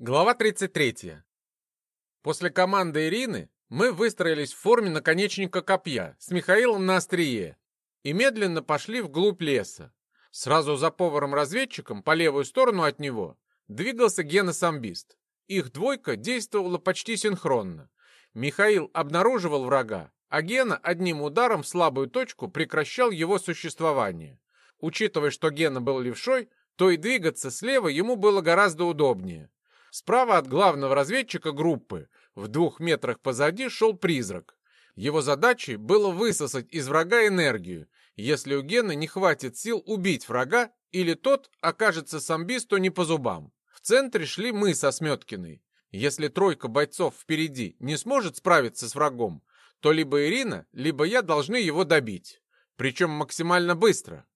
Глава 33. После команды Ирины мы выстроились в форме наконечника копья с Михаилом на острие и медленно пошли вглубь леса. Сразу за поваром-разведчиком по левую сторону от него двигался Гена-самбист. Их двойка действовала почти синхронно. Михаил обнаруживал врага, а Гена одним ударом в слабую точку прекращал его существование. Учитывая, что Гена был левшой, то и двигаться слева ему было гораздо удобнее. Справа от главного разведчика группы, в двух метрах позади, шел призрак. Его задачей было высосать из врага энергию, если у Гены не хватит сил убить врага или тот окажется самбисту не по зубам. В центре шли мы со Сметкиной. Если тройка бойцов впереди не сможет справиться с врагом, то либо Ирина, либо я должны его добить. Причем максимально быстро.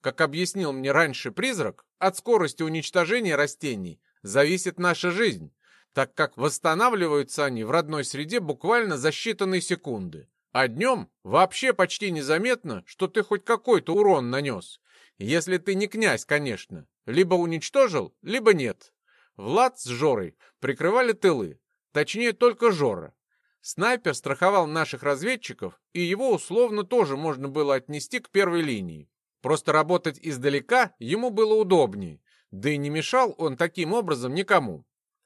Как объяснил мне раньше призрак, от скорости уничтожения растений зависит наша жизнь, так как восстанавливаются они в родной среде буквально за считанные секунды. А днем вообще почти незаметно, что ты хоть какой-то урон нанес. Если ты не князь, конечно. Либо уничтожил, либо нет. Влад с Жорой прикрывали тылы. Точнее, только Жора. Снайпер страховал наших разведчиков, и его условно тоже можно было отнести к первой линии. Просто работать издалека ему было удобнее, да и не мешал он таким образом никому.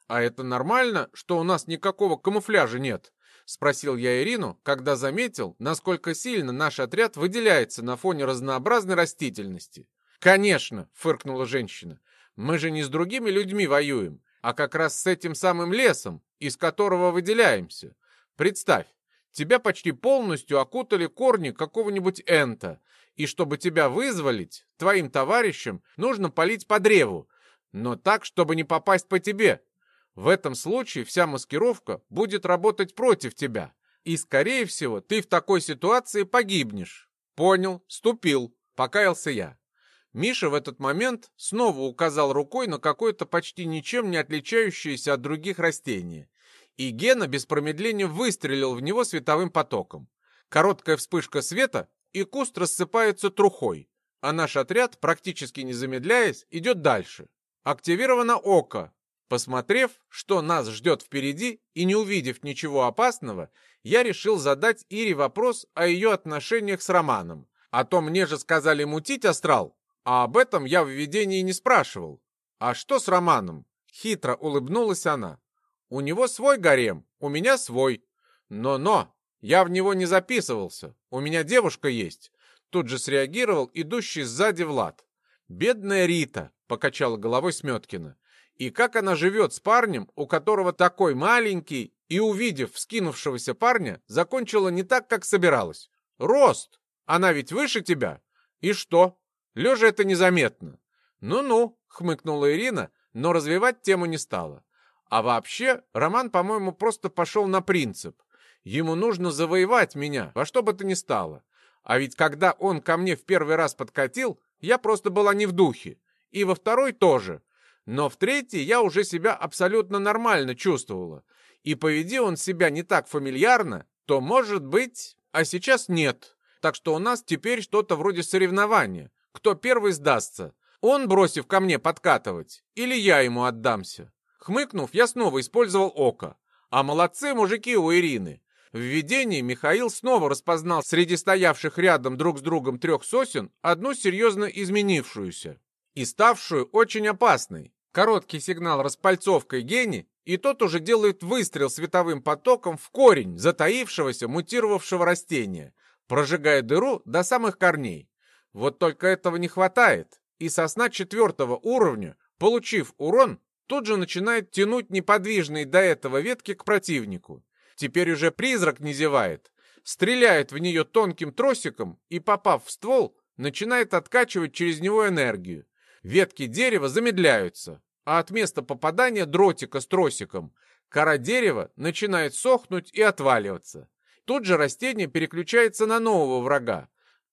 «А это нормально, что у нас никакого камуфляжа нет?» — спросил я Ирину, когда заметил, насколько сильно наш отряд выделяется на фоне разнообразной растительности. «Конечно!» — фыркнула женщина. «Мы же не с другими людьми воюем, а как раз с этим самым лесом, из которого выделяемся. Представь, тебя почти полностью окутали корни какого-нибудь энта, и чтобы тебя вызволить, твоим товарищам нужно полить по древу, но так, чтобы не попасть по тебе. В этом случае вся маскировка будет работать против тебя, и, скорее всего, ты в такой ситуации погибнешь. Понял, ступил, покаялся я. Миша в этот момент снова указал рукой на какое-то почти ничем не отличающееся от других растение, и Гена без промедления выстрелил в него световым потоком. Короткая вспышка света и куст рассыпается трухой, а наш отряд, практически не замедляясь, идет дальше. Активировано око. Посмотрев, что нас ждет впереди, и не увидев ничего опасного, я решил задать Ире вопрос о ее отношениях с Романом. А то мне же сказали мутить астрал, а об этом я в видении не спрашивал. А что с Романом? Хитро улыбнулась она. У него свой гарем, у меня свой. Но-но, я в него не записывался. У меня девушка есть. Тут же среагировал идущий сзади Влад. Бедная Рита, покачала головой Сметкина. И как она живет с парнем, у которого такой маленький, и, увидев вскинувшегося парня, закончила не так, как собиралась. Рост! Она ведь выше тебя. И что? Лежа это незаметно. Ну-ну, хмыкнула Ирина, но развивать тему не стала. А вообще, Роман, по-моему, просто пошел на принцип. Ему нужно завоевать меня, во что бы то ни стало. А ведь когда он ко мне в первый раз подкатил, я просто была не в духе. И во второй тоже. Но в третий я уже себя абсолютно нормально чувствовала. И поведи он себя не так фамильярно, то может быть, а сейчас нет. Так что у нас теперь что-то вроде соревнования. Кто первый сдастся? Он, бросив ко мне подкатывать, или я ему отдамся? Хмыкнув, я снова использовал око. А молодцы мужики у Ирины. В видении Михаил снова распознал среди стоявших рядом друг с другом трех сосен одну серьезно изменившуюся и ставшую очень опасной. Короткий сигнал распальцовкой гени, и тот уже делает выстрел световым потоком в корень затаившегося, мутировавшего растения, прожигая дыру до самых корней. Вот только этого не хватает, и сосна четвертого уровня, получив урон, тут же начинает тянуть неподвижные до этого ветки к противнику. Теперь уже призрак не зевает. Стреляет в нее тонким тросиком и, попав в ствол, начинает откачивать через него энергию. Ветки дерева замедляются, а от места попадания дротика с тросиком кора дерева начинает сохнуть и отваливаться. Тут же растение переключается на нового врага.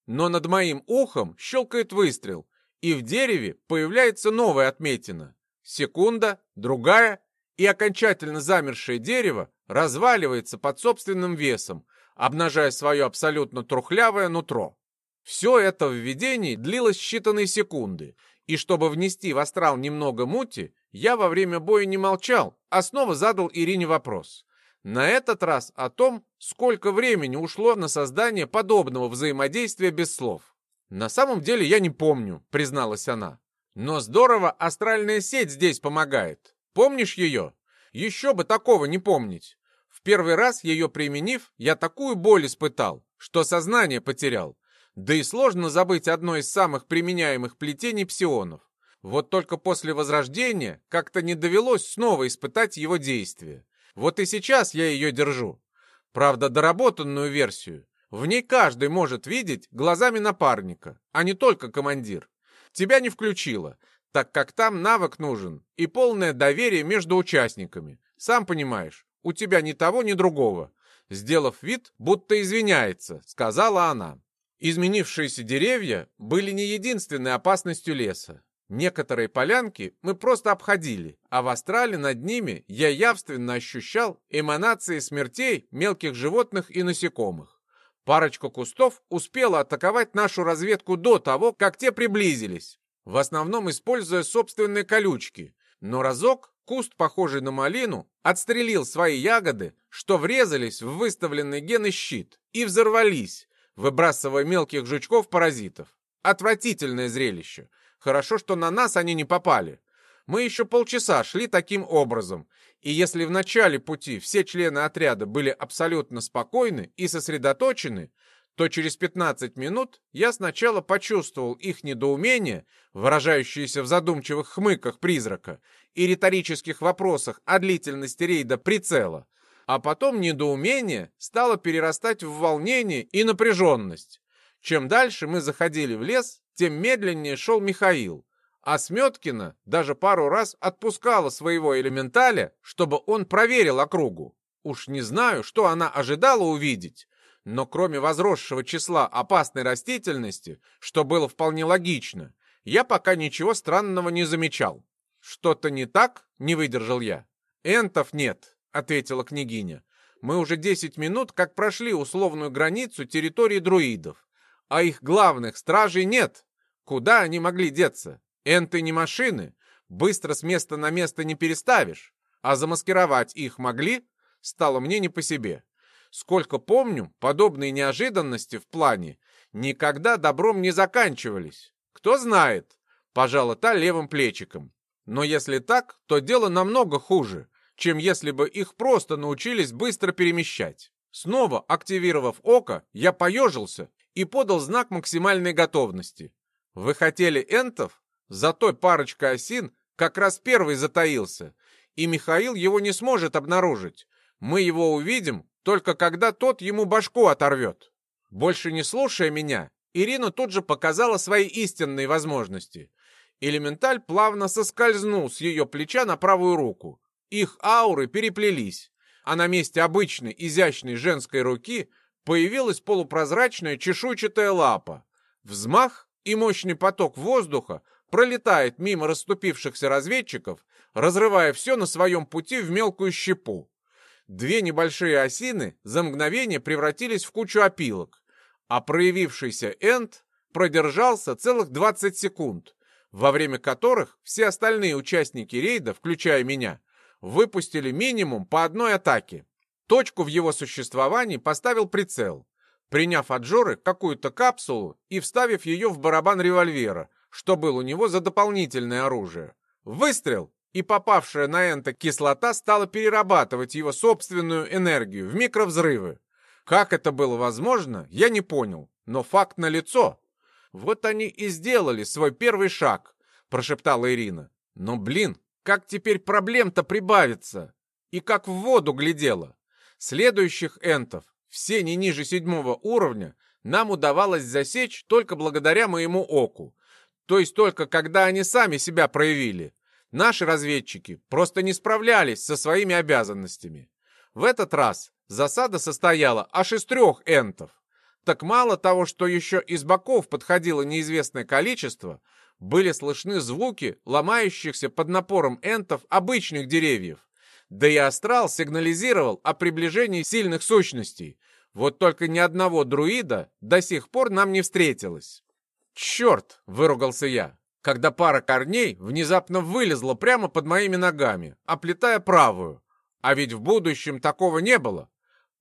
Но над моим ухом щелкает выстрел, и в дереве появляется новая отметина. Секунда, другая, и окончательно замершее дерево разваливается под собственным весом, обнажая свое абсолютно трухлявое нутро. Все это в видении длилось считанные секунды, и чтобы внести в астрал немного мути, Я во время боя не молчал, а снова задал Ирине вопрос. На этот раз о том, сколько времени ушло на создание подобного взаимодействия без слов. «На самом деле я не помню», — призналась она. «Но здорово астральная сеть здесь помогает. Помнишь ее? Еще бы такого не помнить. В первый раз ее применив, я такую боль испытал, что сознание потерял. Да и сложно забыть одно из самых применяемых плетений псионов. Вот только после возрождения как-то не довелось снова испытать его действие. Вот и сейчас я ее держу. Правда, доработанную версию. В ней каждый может видеть глазами напарника, а не только командир. Тебя не включило, так как там навык нужен и полное доверие между участниками. Сам понимаешь, у тебя ни того, ни другого. Сделав вид, будто извиняется, сказала она. Изменившиеся деревья были не единственной опасностью леса. Некоторые полянки мы просто обходили, а в астрале над ними я явственно ощущал эманации смертей мелких животных и насекомых. Парочка кустов успела атаковать нашу разведку до того, как те приблизились, в основном используя собственные колючки. Но разок куст, похожий на малину, отстрелил свои ягоды, что врезались в выставленный гены щит и взорвались, выбрасывая мелких жучков-паразитов. Отвратительное зрелище — Хорошо, что на нас они не попали. Мы еще полчаса шли таким образом, и если в начале пути все члены отряда были абсолютно спокойны и сосредоточены, то через 15 минут я сначала почувствовал их недоумение, выражающееся в задумчивых хмыках призрака и риторических вопросах о длительности рейда прицела, а потом недоумение стало перерастать в волнение и напряженность. Чем дальше мы заходили в лес, тем медленнее шел Михаил, а Сметкина даже пару раз отпускала своего элементаля, чтобы он проверил округу. Уж не знаю, что она ожидала увидеть, но кроме возросшего числа опасной растительности, что было вполне логично, я пока ничего странного не замечал. «Что-то не так?» — не выдержал я. «Энтов нет», — ответила княгиня. «Мы уже десять минут как прошли условную границу территории друидов а их главных стражей нет. Куда они могли деться? Энты не машины, быстро с места на место не переставишь. А замаскировать их могли? Стало мне не по себе. Сколько помню, подобные неожиданности в плане никогда добром не заканчивались. Кто знает, пожала та левым плечиком. Но если так, то дело намного хуже, чем если бы их просто научились быстро перемещать. Снова активировав око, я поежился и подал знак максимальной готовности. Вы хотели энтов? За той парочкой осин как раз первый затаился, и Михаил его не сможет обнаружить. Мы его увидим, только когда тот ему башку оторвет. Больше не слушая меня, Ирина тут же показала свои истинные возможности. Элементаль плавно соскользнул с ее плеча на правую руку. Их ауры переплелись, а на месте обычной изящной женской руки – появилась полупрозрачная чешуйчатая лапа. Взмах и мощный поток воздуха пролетает мимо расступившихся разведчиков, разрывая все на своем пути в мелкую щепу. Две небольшие осины за мгновение превратились в кучу опилок, а проявившийся Энд продержался целых 20 секунд, во время которых все остальные участники рейда, включая меня, выпустили минимум по одной атаке. Точку в его существовании поставил прицел, приняв от Жоры какую-то капсулу и вставив ее в барабан револьвера, что был у него за дополнительное оружие. Выстрел, и попавшая на Энта кислота стала перерабатывать его собственную энергию в микровзрывы. Как это было возможно, я не понял, но факт налицо. Вот они и сделали свой первый шаг, прошептала Ирина. Но, блин, как теперь проблем-то прибавится? И как в воду глядела. Следующих энтов, все не ниже седьмого уровня, нам удавалось засечь только благодаря моему оку. То есть только когда они сами себя проявили. Наши разведчики просто не справлялись со своими обязанностями. В этот раз засада состояла аж из трех энтов. Так мало того, что еще из боков подходило неизвестное количество, были слышны звуки ломающихся под напором энтов обычных деревьев. Да и астрал сигнализировал о приближении сильных сущностей. Вот только ни одного друида до сих пор нам не встретилось. «Черт!» — выругался я. когда пара корней внезапно вылезла прямо под моими ногами, оплетая правую. А ведь в будущем такого не было.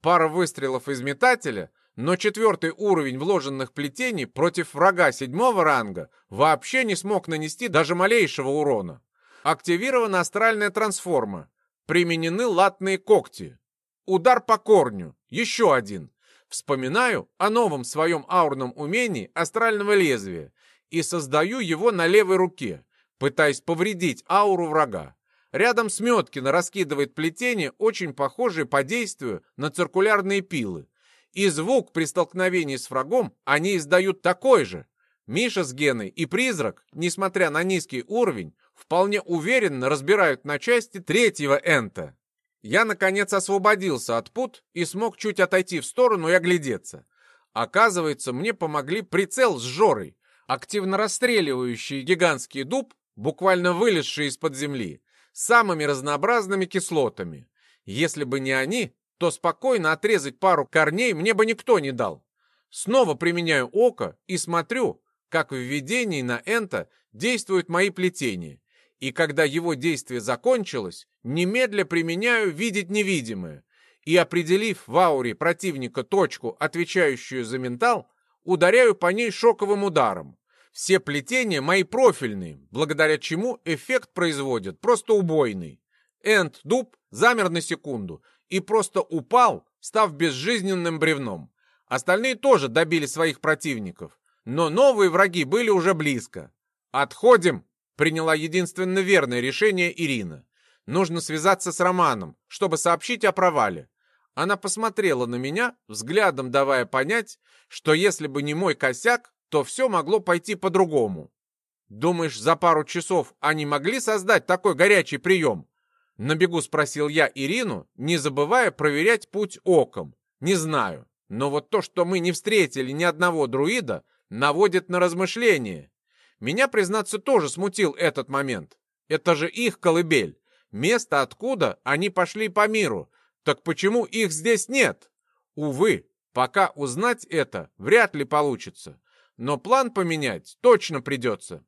Пара выстрелов из метателя, но четвертый уровень вложенных плетений против врага седьмого ранга вообще не смог нанести даже малейшего урона. Активирована астральная трансформа. Применены латные когти. Удар по корню. Еще один. Вспоминаю о новом своем аурном умении астрального лезвия и создаю его на левой руке, пытаясь повредить ауру врага. Рядом с Меткина раскидывает плетение, очень похожее по действию на циркулярные пилы. И звук при столкновении с врагом они издают такой же. Миша с Геной и Призрак, несмотря на низкий уровень, вполне уверенно разбирают на части третьего энта. Я, наконец, освободился от пут и смог чуть отойти в сторону и оглядеться. Оказывается, мне помогли прицел с Жорой, активно расстреливающий гигантский дуб, буквально вылезший из-под земли, самыми разнообразными кислотами. Если бы не они, то спокойно отрезать пару корней мне бы никто не дал. Снова применяю око и смотрю, как в видении на Энта действуют мои плетения. И когда его действие закончилось, немедля применяю видеть невидимое. И определив в ауре противника точку, отвечающую за ментал, ударяю по ней шоковым ударом. Все плетения мои профильные, благодаря чему эффект производят просто убойный. Энд дуб замер на секунду и просто упал, став безжизненным бревном. Остальные тоже добили своих противников, но новые враги были уже близко. «Отходим!» Приняла единственно верное решение Ирина. Нужно связаться с Романом, чтобы сообщить о провале. Она посмотрела на меня, взглядом давая понять, что если бы не мой косяк, то все могло пойти по-другому. «Думаешь, за пару часов они могли создать такой горячий прием?» На бегу спросил я Ирину, не забывая проверять путь оком. «Не знаю, но вот то, что мы не встретили ни одного друида, наводит на размышления. Меня, признаться, тоже смутил этот момент. Это же их колыбель. Место, откуда они пошли по миру. Так почему их здесь нет? Увы, пока узнать это вряд ли получится. Но план поменять точно придется.